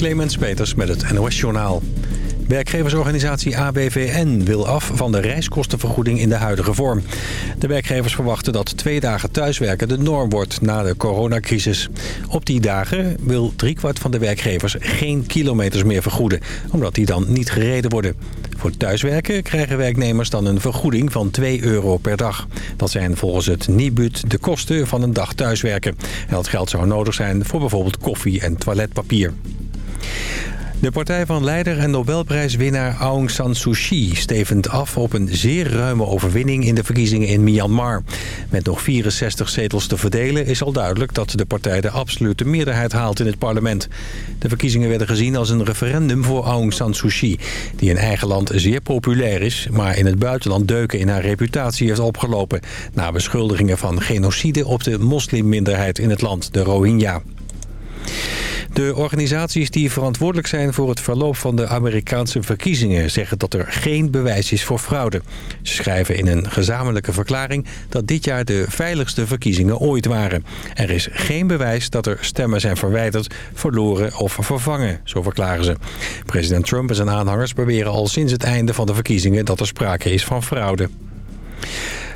Clemens Peters met het NOS Journaal. Werkgeversorganisatie ABVN wil af van de reiskostenvergoeding in de huidige vorm. De werkgevers verwachten dat twee dagen thuiswerken de norm wordt na de coronacrisis. Op die dagen wil driekwart van de werkgevers geen kilometers meer vergoeden, omdat die dan niet gereden worden. Voor thuiswerken krijgen werknemers dan een vergoeding van 2 euro per dag. Dat zijn volgens het Nibud de kosten van een dag thuiswerken. En dat geld zou nodig zijn voor bijvoorbeeld koffie en toiletpapier. De partij van leider en Nobelprijswinnaar Aung San Suu Kyi stevend af op een zeer ruime overwinning in de verkiezingen in Myanmar. Met nog 64 zetels te verdelen is al duidelijk dat de partij de absolute meerderheid haalt in het parlement. De verkiezingen werden gezien als een referendum voor Aung San Suu Kyi, die in eigen land zeer populair is, maar in het buitenland deuken in haar reputatie heeft opgelopen, na beschuldigingen van genocide op de moslimminderheid in het land, de Rohingya. De organisaties die verantwoordelijk zijn voor het verloop van de Amerikaanse verkiezingen zeggen dat er geen bewijs is voor fraude. Ze schrijven in een gezamenlijke verklaring dat dit jaar de veiligste verkiezingen ooit waren. Er is geen bewijs dat er stemmen zijn verwijderd, verloren of vervangen, zo verklaren ze. President Trump en zijn aanhangers beweren al sinds het einde van de verkiezingen dat er sprake is van fraude.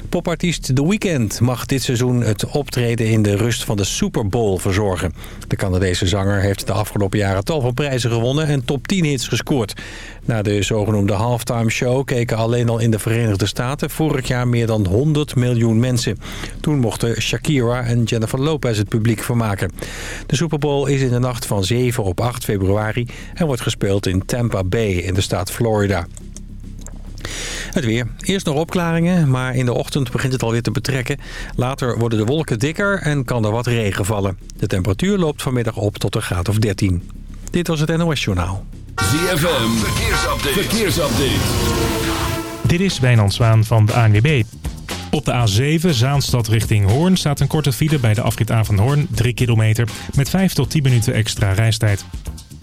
Popartiest The Weeknd mag dit seizoen het optreden in de rust van de Super Bowl verzorgen. De Canadese zanger heeft de afgelopen jaren tal van prijzen gewonnen en top 10 hits gescoord. Na de zogenoemde halftime show keken alleen al in de Verenigde Staten vorig jaar meer dan 100 miljoen mensen. Toen mochten Shakira en Jennifer Lopez het publiek vermaken. De Super Bowl is in de nacht van 7 op 8 februari en wordt gespeeld in Tampa Bay in de staat Florida. Het weer. Eerst nog opklaringen, maar in de ochtend begint het alweer te betrekken. Later worden de wolken dikker en kan er wat regen vallen. De temperatuur loopt vanmiddag op tot een graad of 13. Dit was het NOS Journaal. ZFM, verkeersupdate. verkeersupdate. Dit is Wijnand Zwaan van de ANWB. Op de A7 Zaanstad richting Hoorn staat een korte file bij de afrit A van Hoorn, 3 kilometer, met 5 tot 10 minuten extra reistijd.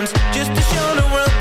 just to show the world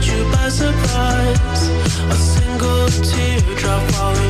caught you by surprise. A single teardrop falling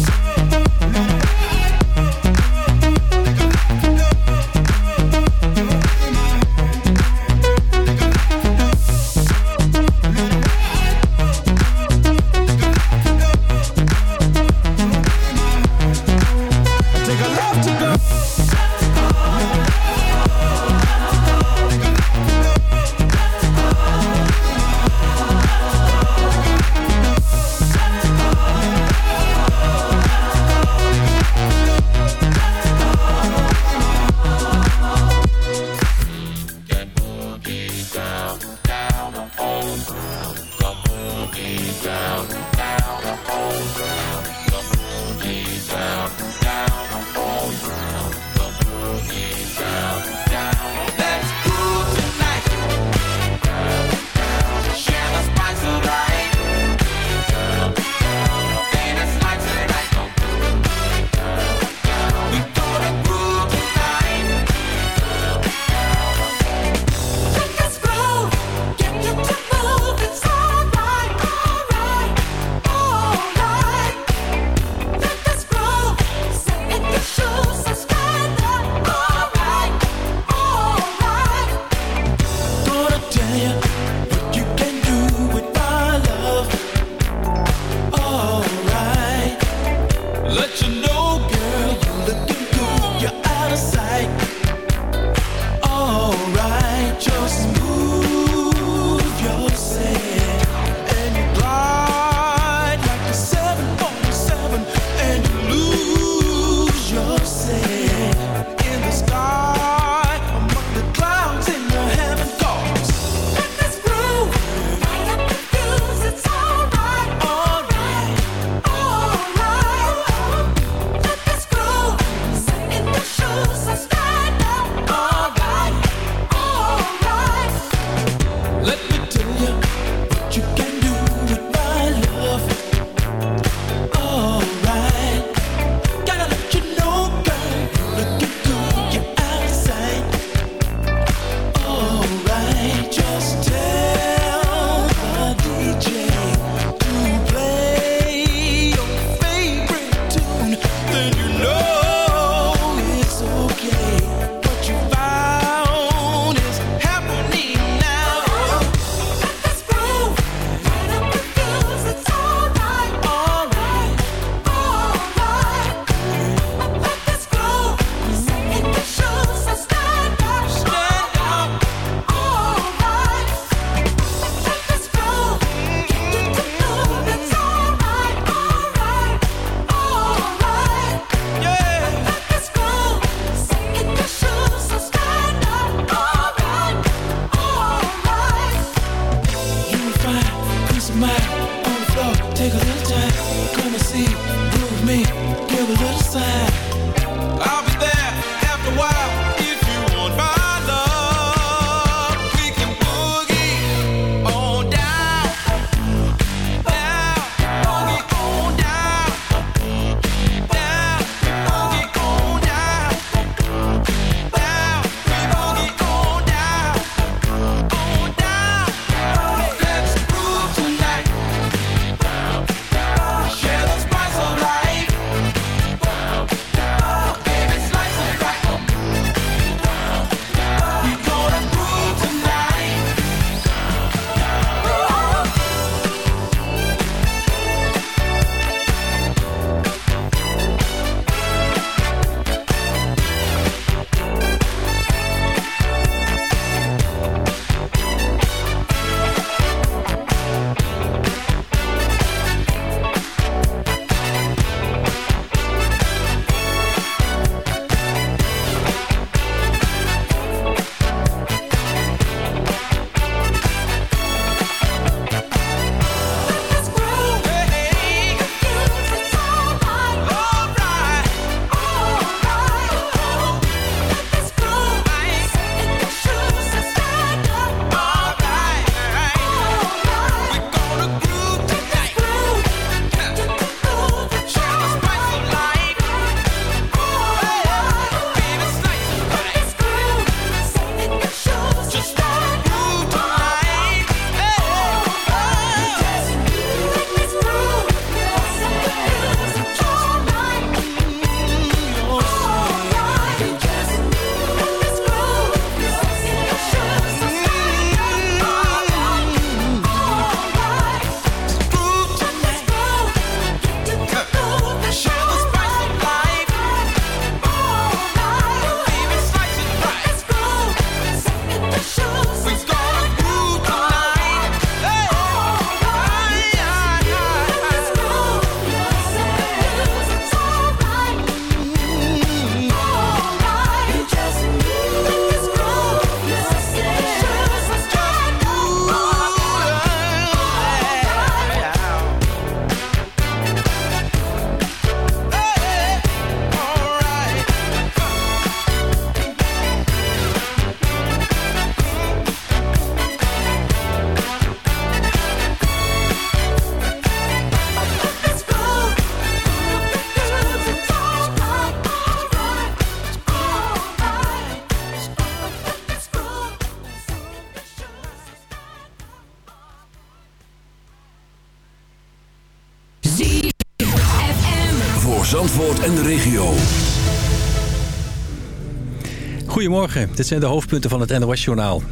Goedemorgen, dit zijn de hoofdpunten van het NOS-journaal.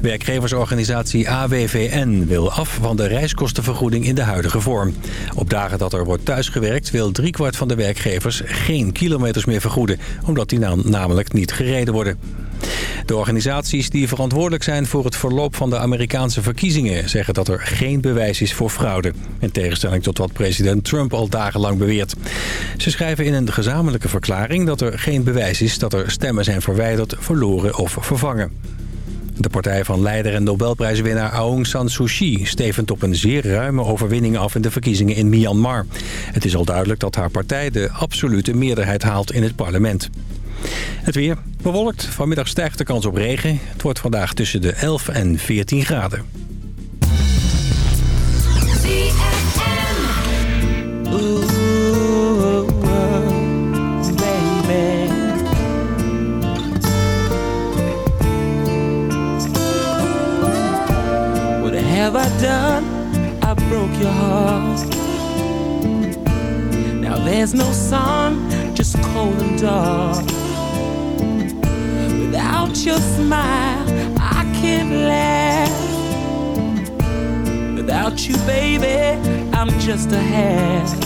Werkgeversorganisatie AWVN wil af van de reiskostenvergoeding in de huidige vorm. Op dagen dat er wordt thuisgewerkt wil driekwart van de werkgevers geen kilometers meer vergoeden... omdat die nam- namelijk niet gereden worden. De organisaties die verantwoordelijk zijn voor het verloop van de Amerikaanse verkiezingen... zeggen dat er geen bewijs is voor fraude. In tegenstelling tot wat president Trump al dagenlang beweert. Ze schrijven in een gezamenlijke verklaring dat er geen bewijs is... dat er stemmen zijn verwijderd, verloren of vervangen. De partij van leider en Nobelprijswinnaar Aung San Suu Kyi stevend op een zeer ruime overwinning af in de verkiezingen in Myanmar. Het is al duidelijk dat haar partij de absolute meerderheid haalt in het parlement. Het weer bewolkt. Vanmiddag stijgt de kans op regen. Het wordt vandaag tussen de 11 en 14 graden. Your smile, I can't laugh. Without you, baby, I'm just a half.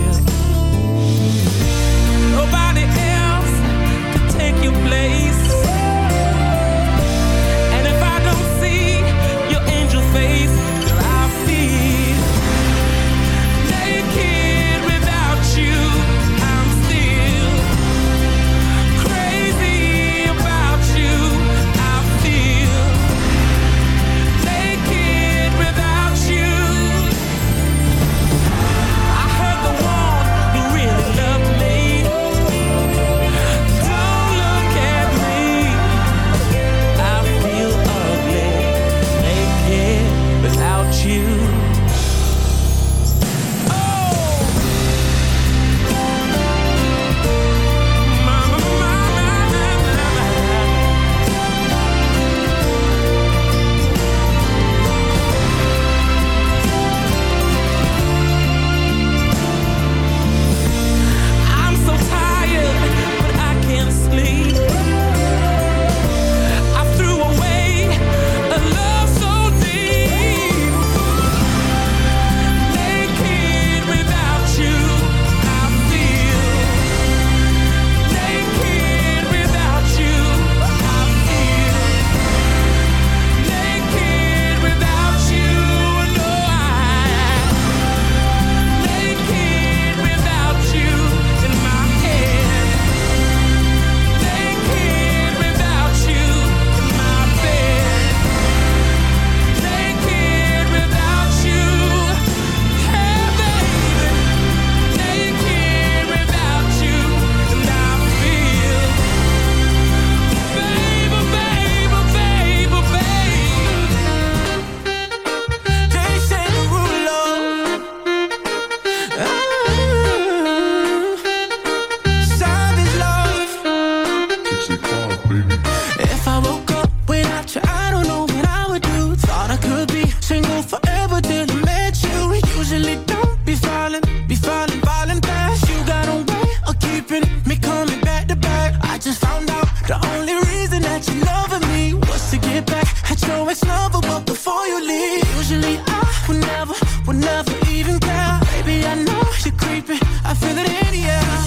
would never even care. Baby, I know you're creeping. I feel it in the air.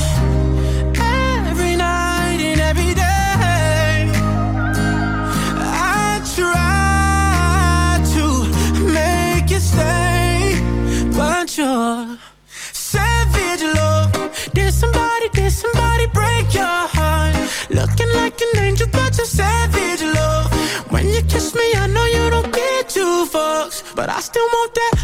Every night and every day, I try to make you stay, but you're savage love. Did somebody, did somebody break your heart? Looking like an angel, but you're savage love. When you kiss me, I know you don't get two fucks, but I still want that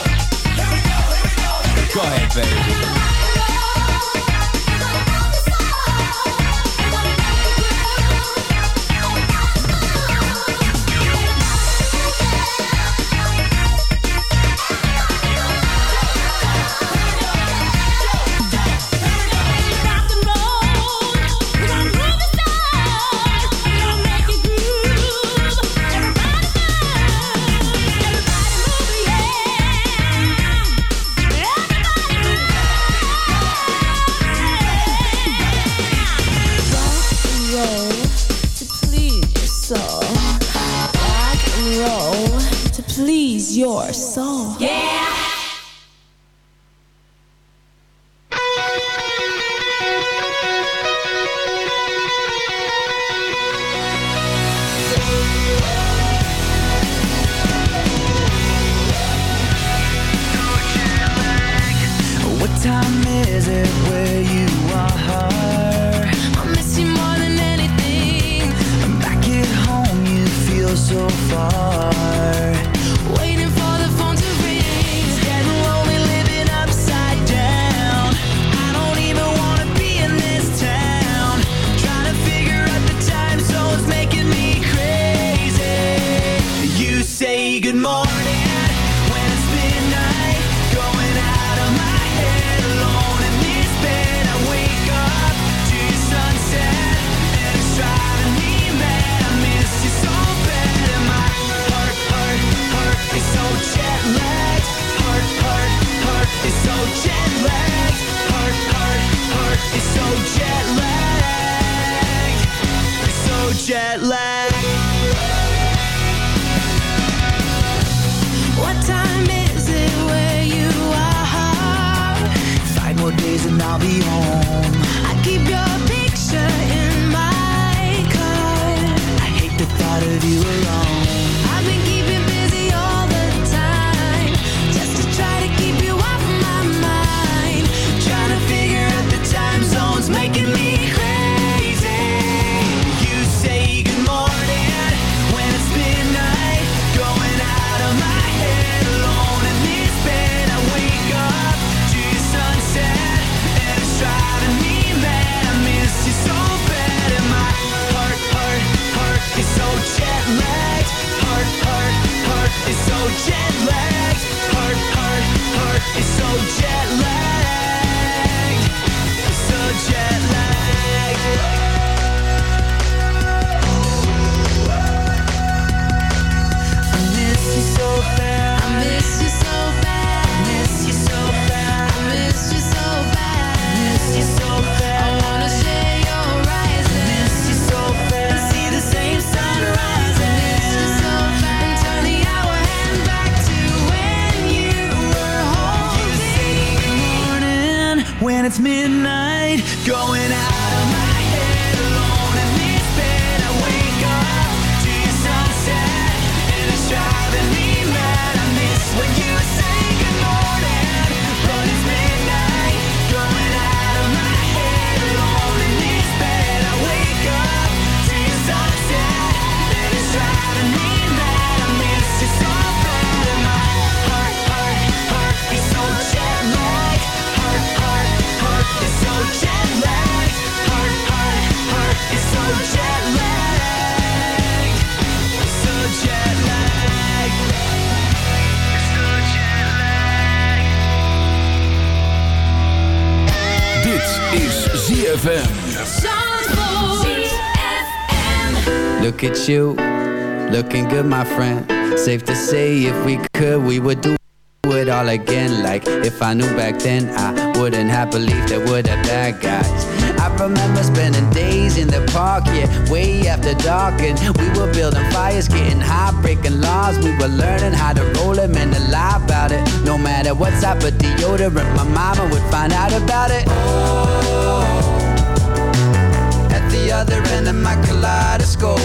Go ahead, baby. It's midnight, going out ZFM. Look at you, looking good, my friend. Safe to say, if we could, we would do it all again. Like if I knew back then, I wouldn't have believed there were the bad guys. I remember spending days in the park, yeah, way after dark, and we were building fires, getting high, breaking laws. We were learning how to roll them and to lie about it. No matter what type of deodorant, my mama would find out about it. The other end of my kaleidoscope.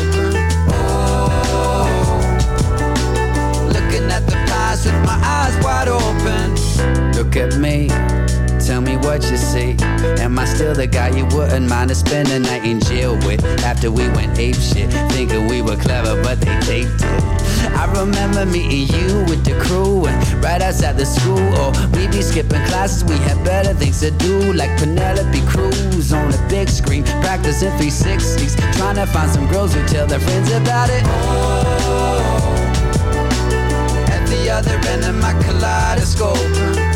Oh, looking at the past with my eyes wide open. Look at me, tell me what you see. Am I still the guy you wouldn't mind to spend a night in jail with? After we went ape shit, thinking we were clever, but they taped it. I remember meeting you with the crew and right outside the school. Or we be skipping classes, we had better things to do, like Penelope Cruz on the big screen, practicing 360s, trying to find some girls who tell their friends about it. Oh, at the other end of my kaleidoscope.